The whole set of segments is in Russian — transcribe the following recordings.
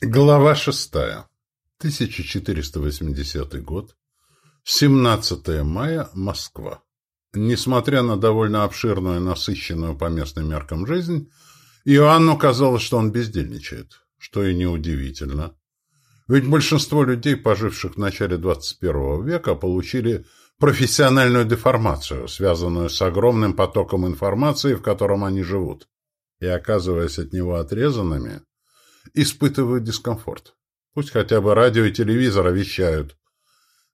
Глава шестая. 1480 год. 17 мая. Москва. Несмотря на довольно обширную и насыщенную по местным меркам жизнь, Иоанну казалось, что он бездельничает, что и неудивительно. Ведь большинство людей, поживших в начале 21 века, получили профессиональную деформацию, связанную с огромным потоком информации, в котором они живут. И, оказываясь от него отрезанными, испытывают дискомфорт. Пусть хотя бы радио и телевизор вещают.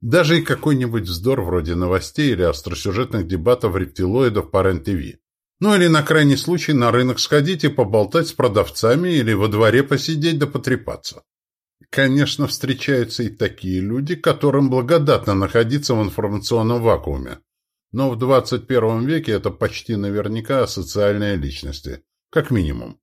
Даже и какой-нибудь вздор вроде новостей или остросюжетных дебатов рептилоидов по РЕН-ТВ. Ну или на крайний случай на рынок сходить и поболтать с продавцами или во дворе посидеть да потрепаться. Конечно, встречаются и такие люди, которым благодатно находиться в информационном вакууме. Но в 21 веке это почти наверняка социальные личности, как минимум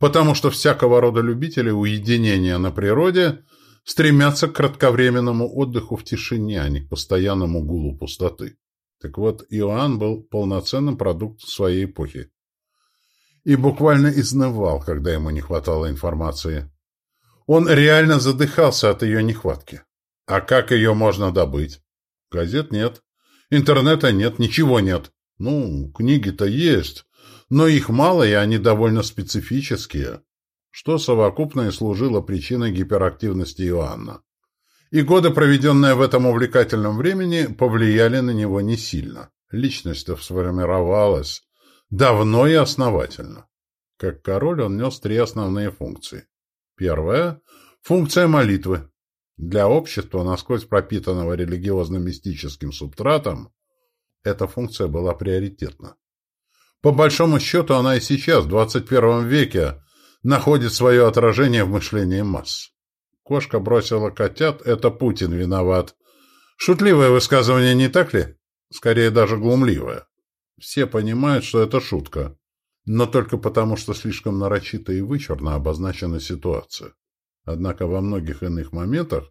потому что всякого рода любители уединения на природе стремятся к кратковременному отдыху в тишине, а не к постоянному гулу пустоты. Так вот, Иоанн был полноценным продуктом своей эпохи. И буквально изнывал, когда ему не хватало информации. Он реально задыхался от ее нехватки. А как ее можно добыть? Газет нет, интернета нет, ничего нет. Ну, книги-то есть, но их мало, и они довольно специфические, что совокупно и служило причиной гиперактивности Иоанна. И годы, проведенные в этом увлекательном времени, повлияли на него не сильно. Личность-то сформировалась давно и основательно. Как король он нес три основные функции. Первая – функция молитвы. Для общества, насквозь пропитанного религиозно-мистическим субтратом, эта функция была приоритетна. По большому счету, она и сейчас, в 21 веке, находит свое отражение в мышлении масс. Кошка бросила котят, это Путин виноват. Шутливое высказывание, не так ли? Скорее, даже глумливое. Все понимают, что это шутка. Но только потому, что слишком нарочито и вычурно обозначена ситуация. Однако во многих иных моментах,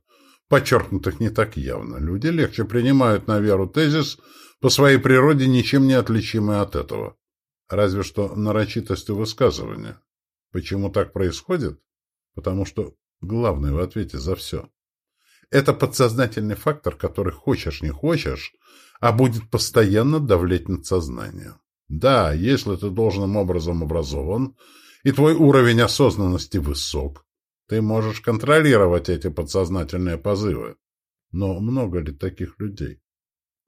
подчеркнутых не так явно, люди легче принимают на веру тезис, по своей природе ничем не отличимый от этого разве что нарочитостью высказывания. Почему так происходит? Потому что главный в ответе за все. Это подсознательный фактор, который хочешь не хочешь, а будет постоянно давлеть над сознанием. Да, если ты должным образом образован, и твой уровень осознанности высок, ты можешь контролировать эти подсознательные позывы. Но много ли таких людей?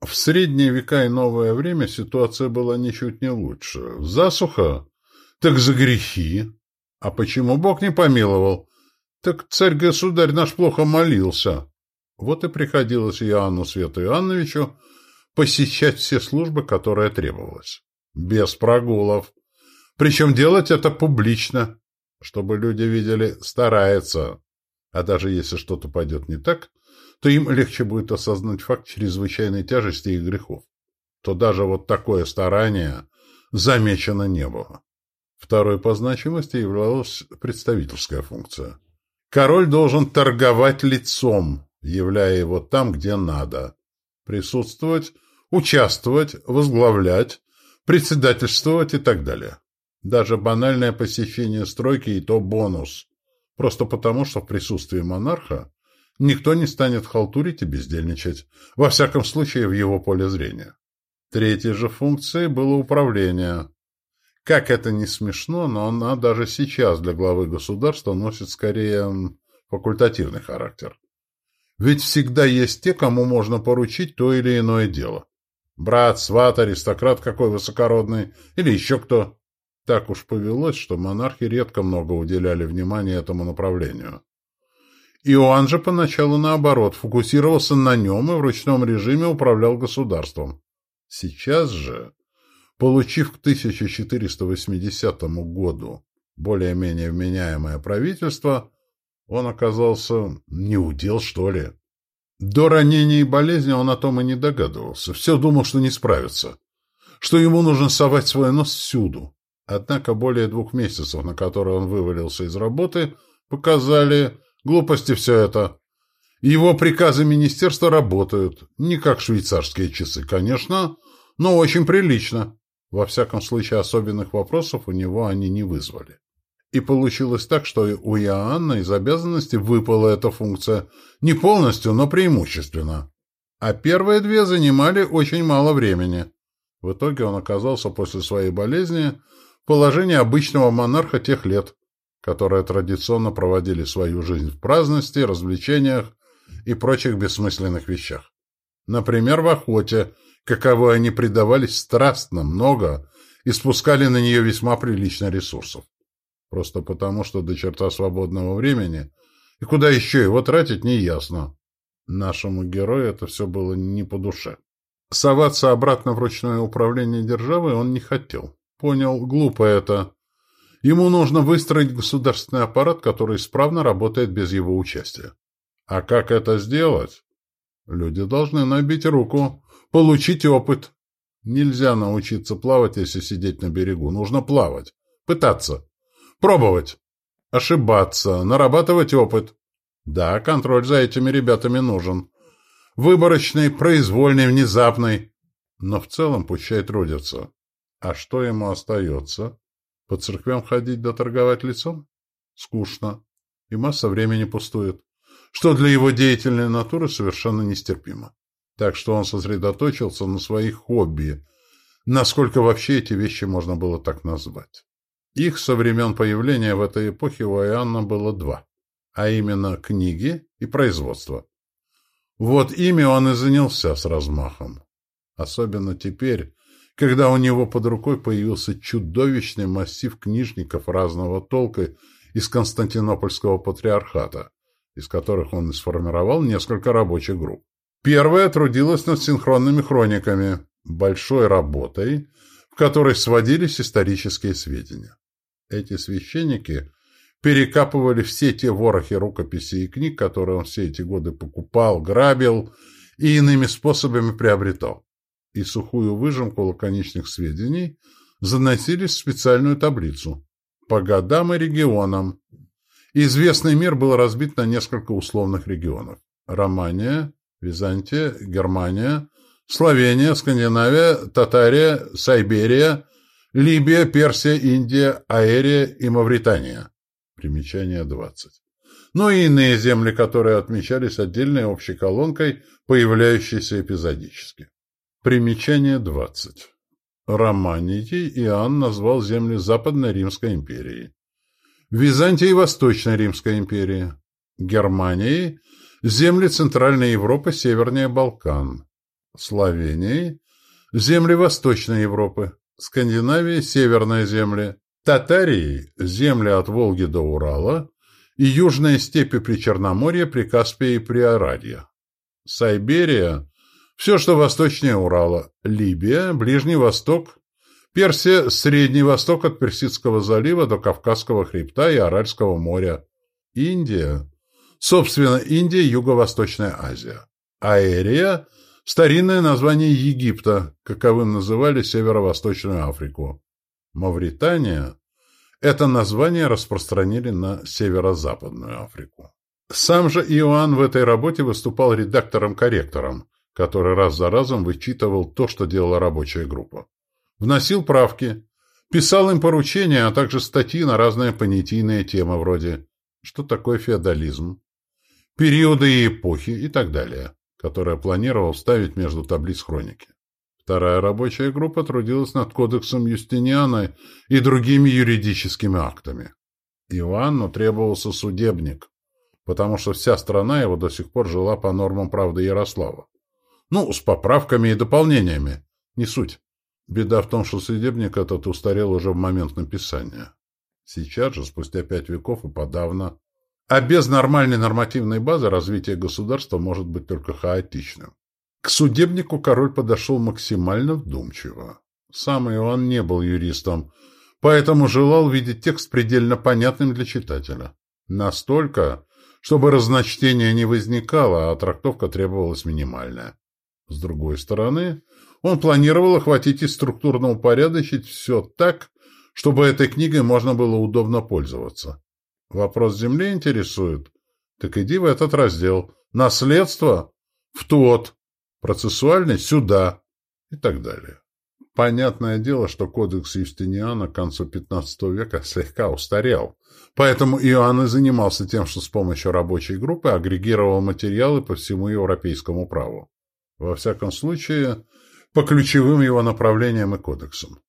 В средние века и новое время ситуация была ничуть не лучше. Засуха? Так за грехи. А почему Бог не помиловал? Так царь-государь наш плохо молился. Вот и приходилось Иоанну Свету Иоанновичу посещать все службы, которые требовалось. Без прогулов. Причем делать это публично, чтобы люди видели, старается. А даже если что-то пойдет не так, то им легче будет осознать факт чрезвычайной тяжести их грехов. То даже вот такое старание замечено не было. Второй по значимости являлась представительская функция. Король должен торговать лицом, являя его там, где надо. Присутствовать, участвовать, возглавлять, председательствовать и так далее. Даже банальное посещение стройки и то бонус. Просто потому, что в присутствии монарха Никто не станет халтурить и бездельничать, во всяком случае в его поле зрения. Третьей же функцией было управление. Как это не смешно, но она даже сейчас для главы государства носит скорее факультативный характер. Ведь всегда есть те, кому можно поручить то или иное дело. Брат, сват, аристократ какой высокородный или еще кто. Так уж повелось, что монархи редко много уделяли внимания этому направлению. Иоанн же поначалу, наоборот, фокусировался на нем и в ручном режиме управлял государством. Сейчас же, получив к 1480 году более-менее вменяемое правительство, он оказался неудел, что ли. До ранения и болезни он о том и не догадывался. Все думал, что не справится, что ему нужно совать свой нос всюду. Однако более двух месяцев, на которые он вывалился из работы, показали Глупости все это. Его приказы министерства работают. Не как швейцарские часы, конечно, но очень прилично. Во всяком случае, особенных вопросов у него они не вызвали. И получилось так, что у Иоанна из обязанности выпала эта функция. Не полностью, но преимущественно. А первые две занимали очень мало времени. В итоге он оказался после своей болезни в положении обычного монарха тех лет, которые традиционно проводили свою жизнь в праздности, развлечениях и прочих бессмысленных вещах. Например, в охоте, каковой они предавались страстно, много и спускали на нее весьма прилично ресурсов. Просто потому, что до черта свободного времени, и куда еще его тратить, неясно. Нашему герою это все было не по душе. Соваться обратно в ручное управление державой он не хотел. Понял, глупо это. Ему нужно выстроить государственный аппарат, который исправно работает без его участия. А как это сделать? Люди должны набить руку, получить опыт. Нельзя научиться плавать, если сидеть на берегу. Нужно плавать, пытаться. Пробовать. Ошибаться, нарабатывать опыт. Да, контроль за этими ребятами нужен. Выборочный, произвольный, внезапный. Но в целом пущай трудятся. А что ему остается? По церквям ходить да торговать лицом? Скучно. И масса времени пустует. Что для его деятельной натуры совершенно нестерпимо. Так что он сосредоточился на своих хобби. Насколько вообще эти вещи можно было так назвать. Их со времен появления в этой эпохе у Иоанна было два, а именно книги и производство. Вот ими он и занялся с размахом. Особенно теперь, когда у него под рукой появился чудовищный массив книжников разного толка из Константинопольского патриархата, из которых он сформировал несколько рабочих групп. Первая трудилась над синхронными хрониками, большой работой, в которой сводились исторические сведения. Эти священники перекапывали все те ворохи рукописей и книг, которые он все эти годы покупал, грабил и иными способами приобретал. И сухую выжимку лаконичных сведений заносили в специальную таблицу по годам и регионам. Известный мир был разбит на несколько условных регионов. Романия, Византия, Германия, Словения, Скандинавия, Татария, Сайберия, Либия, Персия, Индия, Аэрия и Мавритания. Примечание 20. Ну и иные земли, которые отмечались отдельной общей колонкой, появляющейся эпизодически. Примечание 20. Романией Иоанн назвал земли Западной Римской империи. Византией – Восточной Римской империи. Германией – земли Центральной Европы, Севернее Балкан. Словенией – земли Восточной Европы. Скандинавии – северные земли, Татарии – земли от Волги до Урала и южные степи при Черноморье, при Каспии и при Арадье. Сайберия – все, что восточнее Урала, Либия, Ближний Восток, Персия – Средний Восток от Персидского залива до Кавказского хребта и Аральского моря, Индия – собственно, Индия – Юго-Восточная Азия, Аэрия – Старинное название Египта, каковым называли Северо-Восточную Африку. Мавритания – это название распространили на Северо-Западную Африку. Сам же Иоанн в этой работе выступал редактором-корректором, который раз за разом вычитывал то, что делала рабочая группа. Вносил правки, писал им поручения, а также статьи на разные понятийные темы вроде «Что такое феодализм?», «Периоды и эпохи» и так далее которое планировал вставить между таблиц хроники. Вторая рабочая группа трудилась над кодексом Юстиниана и другими юридическими актами. Иоанну требовался судебник, потому что вся страна его до сих пор жила по нормам правды Ярослава. Ну, с поправками и дополнениями. Не суть. Беда в том, что судебник этот устарел уже в момент написания. Сейчас же, спустя пять веков и подавно, а без нормальной нормативной базы развитие государства может быть только хаотичным. К судебнику король подошел максимально вдумчиво. Сам Иоанн не был юристом, поэтому желал видеть текст предельно понятным для читателя. Настолько, чтобы разночтения не возникало, а трактовка требовалась минимальная. С другой стороны, он планировал охватить и структурно упорядочить все так, чтобы этой книгой можно было удобно пользоваться. Вопрос земли интересует? Так иди в этот раздел. Наследство? В тот. Процессуальный? Сюда. И так далее. Понятное дело, что кодекс Юстиниана к концу XV века слегка устарел, поэтому Иоанн и занимался тем, что с помощью рабочей группы агрегировал материалы по всему европейскому праву. Во всяком случае, по ключевым его направлениям и кодексам.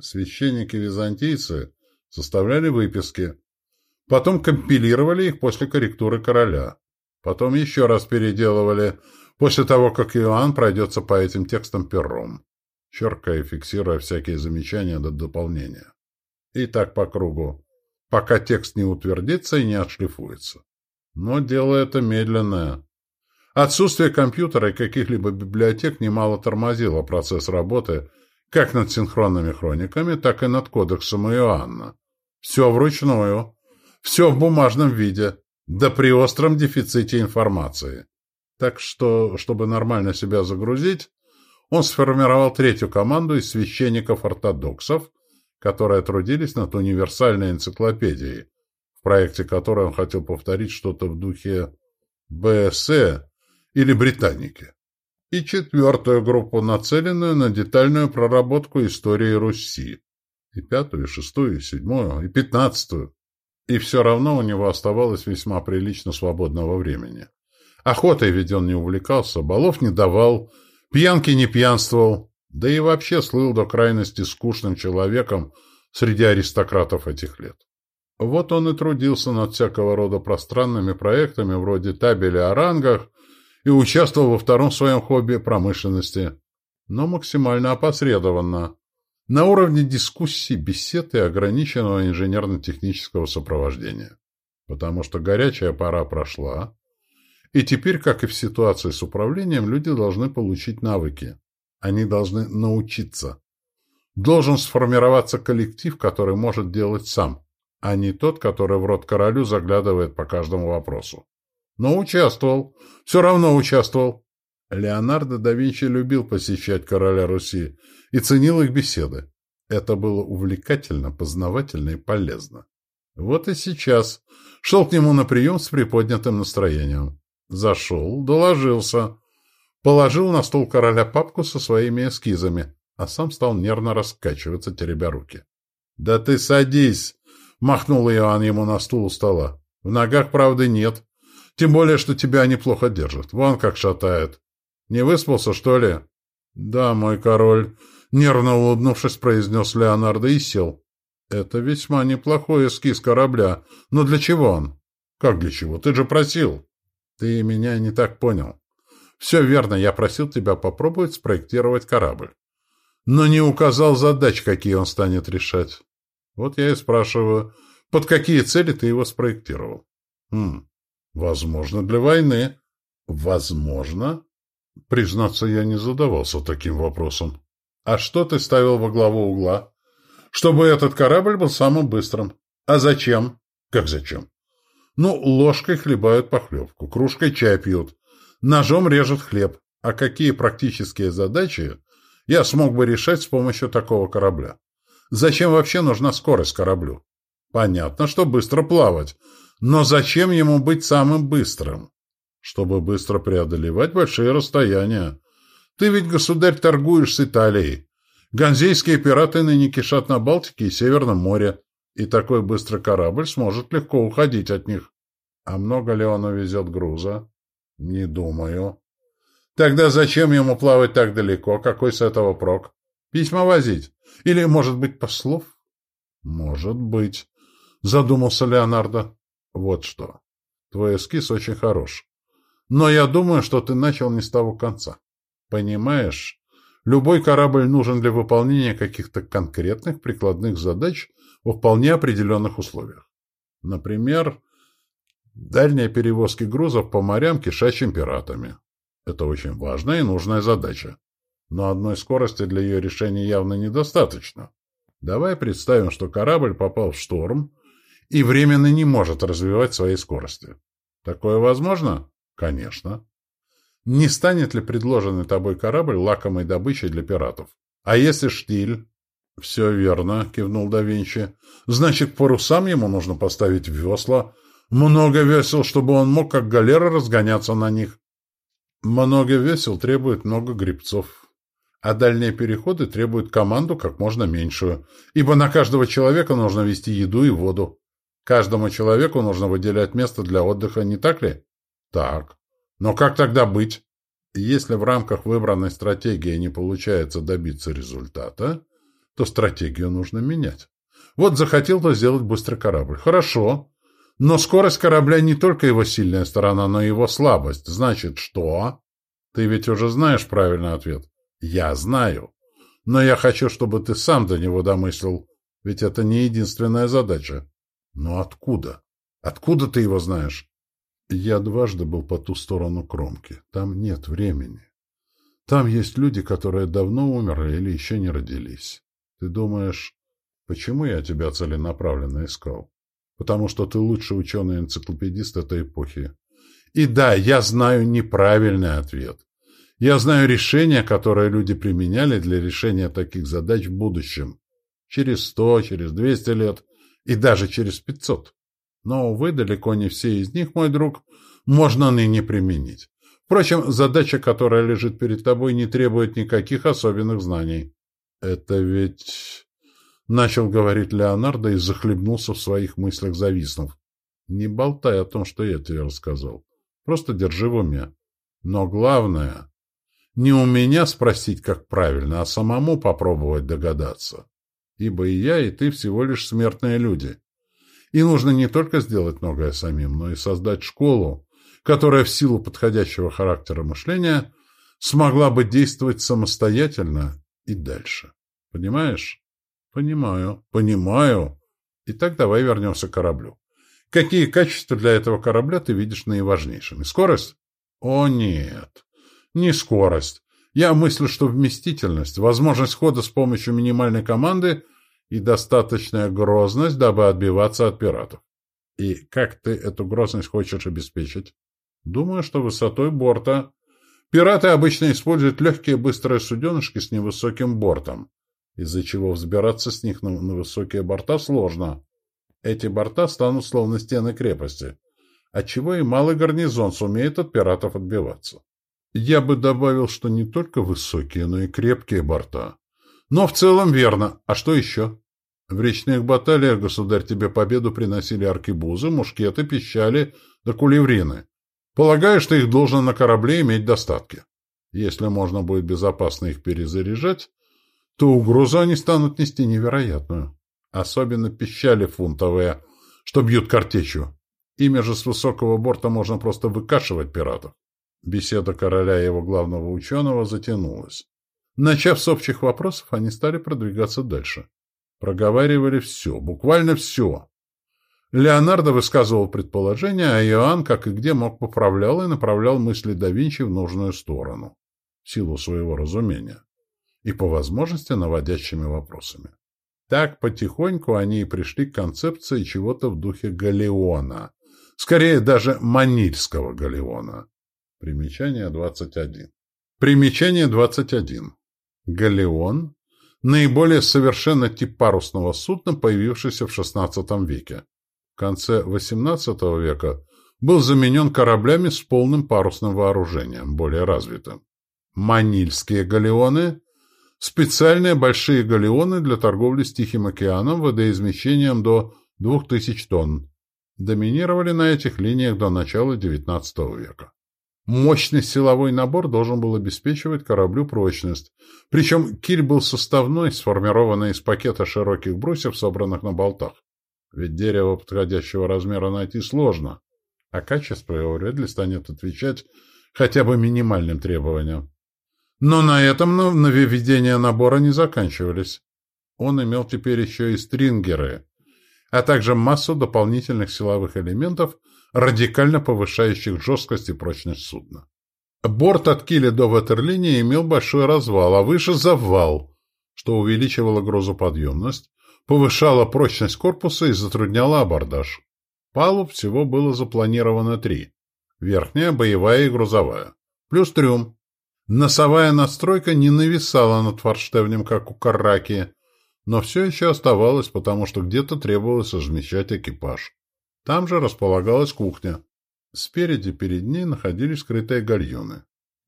Священники-византийцы составляли выписки, потом компилировали их после корректуры короля, потом еще раз переделывали, после того, как Иоанн пройдется по этим текстам пером, черкая и фиксируя всякие замечания до дополнения. И так по кругу, пока текст не утвердится и не отшлифуется. Но дело это медленное. Отсутствие компьютера и каких-либо библиотек немало тормозило процесс работы как над синхронными хрониками, так и над кодексом Иоанна. Все вручную, все в бумажном виде, да при остром дефиците информации. Так что, чтобы нормально себя загрузить, он сформировал третью команду из священников-ортодоксов, которые трудились над универсальной энциклопедией, в проекте которой он хотел повторить что-то в духе БСЭ или Британики. И четвертую группу, нацеленную на детальную проработку истории Руси. И пятую, и шестую, и седьмую, и пятнадцатую. И все равно у него оставалось весьма прилично свободного времени. Охотой ведь он не увлекался, балов не давал, пьянки не пьянствовал, да и вообще слыл до крайности скучным человеком среди аристократов этих лет. Вот он и трудился над всякого рода пространными проектами вроде табели о рангах и участвовал во втором своем хобби промышленности, но максимально опосредованно, на уровне дискуссий, бесед и ограниченного инженерно-технического сопровождения. Потому что горячая пора прошла, и теперь, как и в ситуации с управлением, люди должны получить навыки. Они должны научиться. Должен сформироваться коллектив, который может делать сам, а не тот, который в рот королю заглядывает по каждому вопросу. Но участвовал. Все равно участвовал. Леонардо да Винчи любил посещать короля Руси и ценил их беседы. Это было увлекательно, познавательно и полезно. Вот и сейчас шел к нему на прием с приподнятым настроением. Зашел, доложился. Положил на стол короля папку со своими эскизами, а сам стал нервно раскачиваться, теребя руки. — Да ты садись! — махнул Иоанн ему на стул у стола. — В ногах, правды, нет. Тем более, что тебя неплохо держат. Вон как шатает. Не выспался, что ли? — Да, мой король, — нервно улыбнувшись, произнес Леонардо и сел. — Это весьма неплохой эскиз корабля. Но для чего он? — Как для чего? Ты же просил. Ты меня не так понял. Все верно, я просил тебя попробовать спроектировать корабль. Но не указал задач, какие он станет решать. Вот я и спрашиваю, под какие цели ты его спроектировал? Хм, возможно, для войны. Возможно? Признаться, я не задавался таким вопросом. А что ты ставил во главу угла? Чтобы этот корабль был самым быстрым. А зачем? Как зачем? Ну, ложкой хлебают похлебку, кружкой чай пьют, ножом режут хлеб. А какие практические задачи я смог бы решать с помощью такого корабля? Зачем вообще нужна скорость кораблю? Понятно, что быстро плавать, но зачем ему быть самым быстрым? Чтобы быстро преодолевать большие расстояния. Ты ведь, государь, торгуешь с Италией. Ганзейские пираты ныне кишат на Балтике и Северном море и такой быстрый корабль сможет легко уходить от них. А много ли он увезет груза? Не думаю. Тогда зачем ему плавать так далеко? Какой с этого прок? Письма возить? Или, может быть, послов? Может быть, задумался Леонардо. Вот что. Твой эскиз очень хорош. Но я думаю, что ты начал не с того конца. Понимаешь, любой корабль нужен для выполнения каких-то конкретных прикладных задач во вполне определенных условиях. Например, дальние перевозки грузов по морям, кишачьим пиратами. Это очень важная и нужная задача. Но одной скорости для ее решения явно недостаточно. Давай представим, что корабль попал в шторм и временно не может развивать свои скорости. Такое возможно? Конечно. Не станет ли предложенный тобой корабль лакомой добычей для пиратов? А если штиль? — Все верно, — кивнул да Винчи. — Значит, парусам ему нужно поставить весла. Много весел, чтобы он мог, как галера, разгоняться на них. Много весел требует много грибцов. А дальние переходы требуют команду как можно меньшую, ибо на каждого человека нужно вести еду и воду. Каждому человеку нужно выделять место для отдыха, не так ли? Так. Но как тогда быть? Если в рамках выбранной стратегии не получается добиться результата, то стратегию нужно менять. Вот захотел то сделать быстрый корабль. Хорошо. Но скорость корабля не только его сильная сторона, но и его слабость. Значит, что? Ты ведь уже знаешь правильный ответ. Я знаю. Но я хочу, чтобы ты сам до него домыслил. Ведь это не единственная задача. Но откуда? Откуда ты его знаешь? Я дважды был по ту сторону кромки. Там нет времени. Там есть люди, которые давно умерли или еще не родились. Ты думаешь, почему я тебя целенаправленно искал? Потому что ты лучший ученый-энциклопедист этой эпохи. И да, я знаю неправильный ответ. Я знаю решения, которые люди применяли для решения таких задач в будущем. Через сто, через двести лет и даже через пятьсот. Но, увы, далеко не все из них, мой друг, можно ныне применить. Впрочем, задача, которая лежит перед тобой, не требует никаких особенных знаний. Это ведь... Начал говорить Леонардо и захлебнулся в своих мыслях, зависнув. Не болтай о том, что я тебе рассказал. Просто держи в уме. Но главное, не у меня спросить, как правильно, а самому попробовать догадаться. Ибо и я, и ты всего лишь смертные люди. И нужно не только сделать многое самим, но и создать школу, которая в силу подходящего характера мышления смогла бы действовать самостоятельно и дальше. Понимаешь? Понимаю. Понимаю. Итак, давай вернемся к кораблю. Какие качества для этого корабля ты видишь наиважнейшими? Скорость? О, нет. Не скорость. Я мыслю, что вместительность, возможность хода с помощью минимальной команды и достаточная грозность, дабы отбиваться от пиратов. И как ты эту грозность хочешь обеспечить? Думаю, что высотой борта. Пираты обычно используют легкие быстрые суденышки с невысоким бортом, из-за чего взбираться с них на, на высокие борта сложно. Эти борта станут словно стены крепости, отчего и малый гарнизон сумеет от пиратов отбиваться. Я бы добавил, что не только высокие, но и крепкие борта. Но в целом верно. А что еще? В речных баталиях, государь, тебе победу приносили аркебузы, мушкеты, пищали да кулеврины. Полагаю, что их должно на корабле иметь достатки. Если можно будет безопасно их перезаряжать, то угрозу они станут нести невероятную. Особенно пищали фунтовые, что бьют картечью. Ими же с высокого борта можно просто выкашивать пиратов. Беседа короля и его главного ученого затянулась. Начав с общих вопросов, они стали продвигаться дальше. Проговаривали все, буквально все. Леонардо высказывал предположения, а Иоанн, как и где мог, поправлял и направлял мысли да Винчи в нужную сторону, в силу своего разумения, и по возможности наводящими вопросами. Так потихоньку они и пришли к концепции чего-то в духе галеона, скорее даже манильского галеона. Примечание 21. Примечание 21. Галеон – наиболее совершенно тип парусного судна, появившийся в XVI веке. В конце XVIII века был заменен кораблями с полным парусным вооружением, более развитым. Манильские галеоны – специальные большие галеоны для торговли с Тихим океаном водоизмещением до 2000 тонн. Доминировали на этих линиях до начала XIX века. Мощный силовой набор должен был обеспечивать кораблю прочность. Причем киль был составной, сформированный из пакета широких брусьев, собранных на болтах. Ведь дерево подходящего размера найти сложно, а качество его вряд ли станет отвечать хотя бы минимальным требованиям. Но на этом нововведения набора не заканчивались. Он имел теперь еще и стрингеры, а также массу дополнительных силовых элементов, радикально повышающих жесткость и прочность судна. Борт от киля до ватерлинии имел большой развал, а выше – завал, что увеличивало грузоподъемность, повышало прочность корпуса и затрудняло абордаж. Палуб всего было запланировано три – верхняя, боевая и грузовая, плюс трюм. Носовая настройка не нависала над форштевнем, как у Карраки, но все еще оставалась, потому что где-то требовалось размещать экипаж. Там же располагалась кухня. Спереди перед ней находились скрытые гальюны.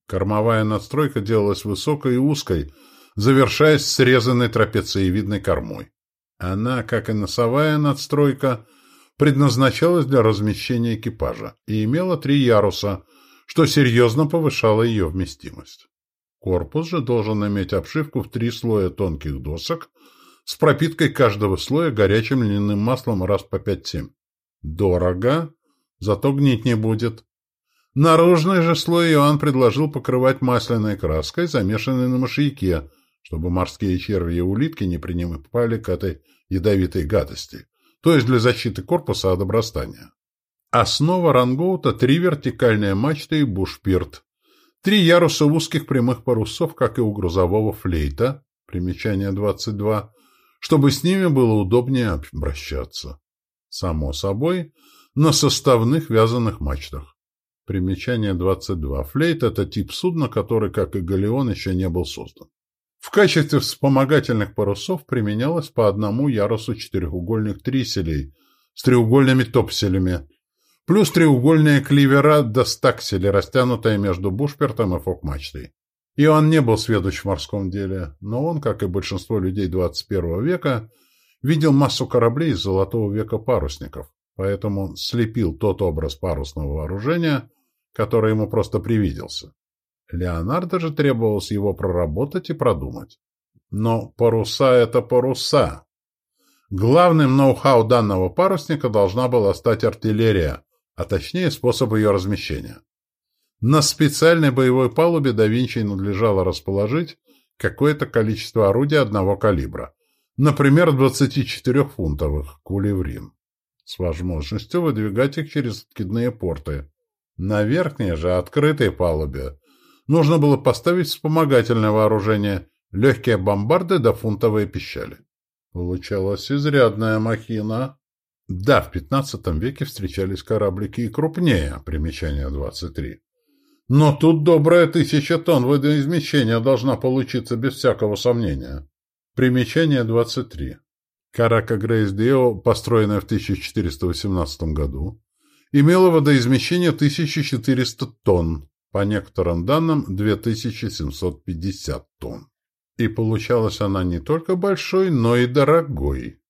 Кормовая надстройка делалась высокой и узкой, завершаясь срезанной трапециевидной кормой. Она, как и носовая надстройка, предназначалась для размещения экипажа и имела три яруса, что серьезно повышало ее вместимость. Корпус же должен иметь обшивку в три слоя тонких досок с пропиткой каждого слоя горячим льняным маслом раз по 5-7. Дорого, зато гнить не будет. Наружный же слой Иоанн предложил покрывать масляной краской, замешанной на мышьяке, чтобы морские черви и улитки не принимали к этой ядовитой гадости, то есть для защиты корпуса от обрастания. Основа рангоута – три вертикальные мачты и бушпирт, три яруса узких прямых парусов, как и у грузового флейта, примечание 22, чтобы с ними было удобнее обращаться. Само собой, на составных вязаных мачтах. Примечание 22. Флейт – это тип судна, который, как и галеон, еще не был создан. В качестве вспомогательных парусов применялось по одному ярусу четырехугольных триселей с треугольными топселями, плюс треугольные кливера до стаксели, растянутые между бушпертом и фок-мачтой. Иоанн не был сведущ в морском деле, но он, как и большинство людей 21 века, видел массу кораблей из золотого века парусников, поэтому слепил тот образ парусного вооружения, который ему просто привиделся. Леонардо же требовалось его проработать и продумать. Но паруса — это паруса. Главным ноу-хау данного парусника должна была стать артиллерия, а точнее способ ее размещения. На специальной боевой палубе да Винчи надлежало расположить какое-то количество орудий одного калибра, например, 24-фунтовых кулеврин, с возможностью выдвигать их через откидные порты. На верхней же открытой палубе нужно было поставить вспомогательное вооружение, легкие бомбарды да фунтовые пищали. Получалась изрядная махина. Да, в XV веке встречались кораблики и крупнее, примечание 23. Но тут добрая тысяча тонн водоизмещения должна получиться без всякого сомнения. Примечание 23. Карака Грейс Дио, построенная в 1418 году, имела водоизмещение 1400 тонн, по некоторым данным 2750 тонн. И получалась она не только большой, но и дорогой.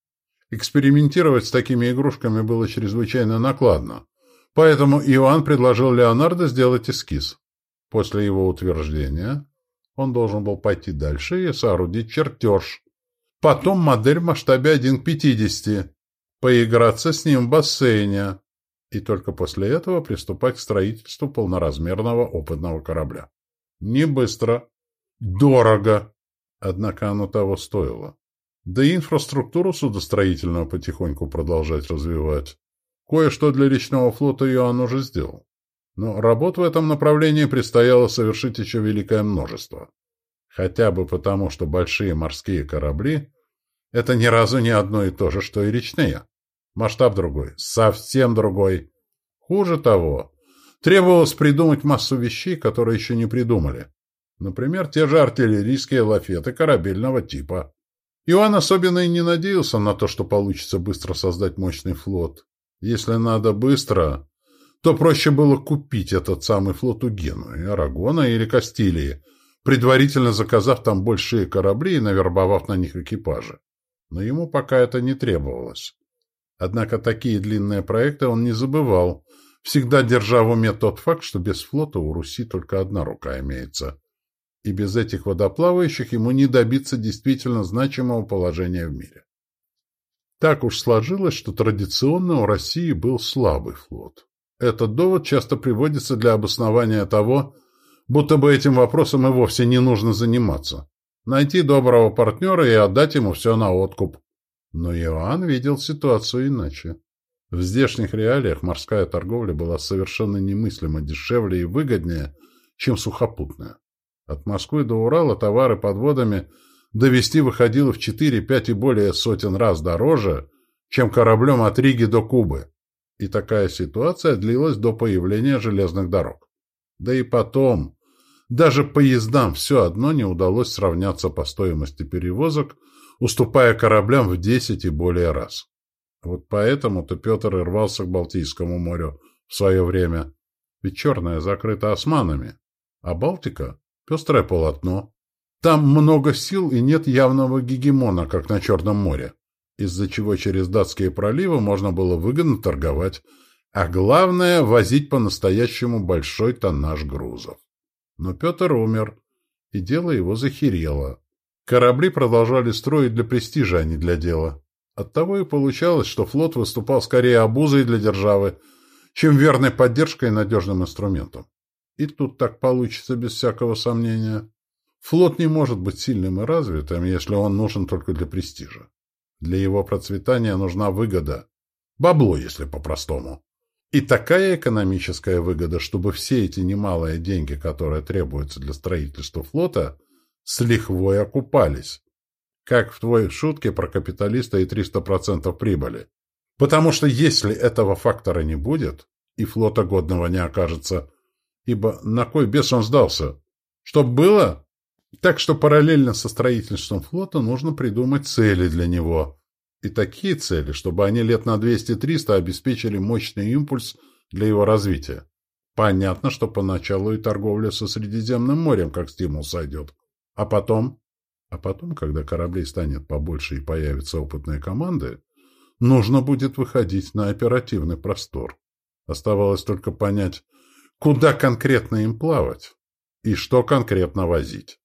Экспериментировать с такими игрушками было чрезвычайно накладно, поэтому Иоанн предложил Леонардо сделать эскиз. После его утверждения он должен был пойти дальше и соорудить чертеж. Потом модель в масштабе 1 к 50, поиграться с ним в бассейне, и только после этого приступать к строительству полноразмерного опытного корабля. Не быстро, дорого, однако оно того стоило. Да и инфраструктуру судостроительную потихоньку продолжать развивать. Кое-что для речного флота Иоанн уже сделал. Но работ в этом направлении предстояло совершить еще великое множество. Хотя бы потому, что большие морские корабли – это ни разу не одно и то же, что и речные. Масштаб другой, совсем другой. Хуже того, требовалось придумать массу вещей, которые еще не придумали. Например, те же артиллерийские лафеты корабельного типа. Иоанн особенно и не надеялся на то, что получится быстро создать мощный флот. Если надо быстро, то проще было купить этот самый флот у Генуи, Арагона или Кастилии, предварительно заказав там большие корабли и навербовав на них экипажи. Но ему пока это не требовалось. Однако такие длинные проекты он не забывал, всегда держа в уме тот факт, что без флота у Руси только одна рука имеется. И без этих водоплавающих ему не добиться действительно значимого положения в мире. Так уж сложилось, что традиционно у России был слабый флот. Этот довод часто приводится для обоснования того, будто бы этим вопросом и вовсе не нужно заниматься. Найти доброго партнера и отдать ему все на откуп. Но Иоанн видел ситуацию иначе. В здешних реалиях морская торговля была совершенно немыслимо дешевле и выгоднее, чем сухопутная. От Москвы до Урала товары подводами довести выходило в 4-5 и более сотен раз дороже, чем кораблем от Риги до Кубы. И такая ситуация длилась до появления железных дорог. Да и потом, даже поездам все одно не удалось сравняться по стоимости перевозок уступая кораблям в десять и более раз. Вот поэтому-то Петр и рвался к Балтийскому морю в свое время, ведь Черное закрыто османами, А Балтика — пестрое полотно. Там много сил и нет явного гегемона, как на Черном море, из-за чего через датские проливы можно было выгодно торговать, а главное — возить по-настоящему большой тоннаж грузов. Но Петр умер, и дело его захерело. Корабли продолжали строить для престижа, а не для дела. Оттого и получалось, что флот выступал скорее обузой для державы, чем верной поддержкой и надежным инструментом. И тут так получится без всякого сомнения. Флот не может быть сильным и развитым, если он нужен только для престижа. Для его процветания нужна выгода. Бабло, если по-простому. И такая экономическая выгода, чтобы все эти немалые деньги, которые требуются для строительства флота, с лихвой окупались. Как в твоей шутке про капиталиста и 300% прибыли. Потому что если этого фактора не будет, и флота годного не окажется, ибо на кой бес он сдался? Чтоб было? Так что параллельно со строительством флота нужно придумать цели для него. И такие цели, чтобы они лет на 200-300 обеспечили мощный импульс для его развития. Понятно, что поначалу и торговля со Средиземным морем как стимул сойдет. А потом? А потом, когда кораблей станет побольше и появятся опытные команды, нужно будет выходить на оперативный простор. Оставалось только понять, куда конкретно им плавать и что конкретно возить.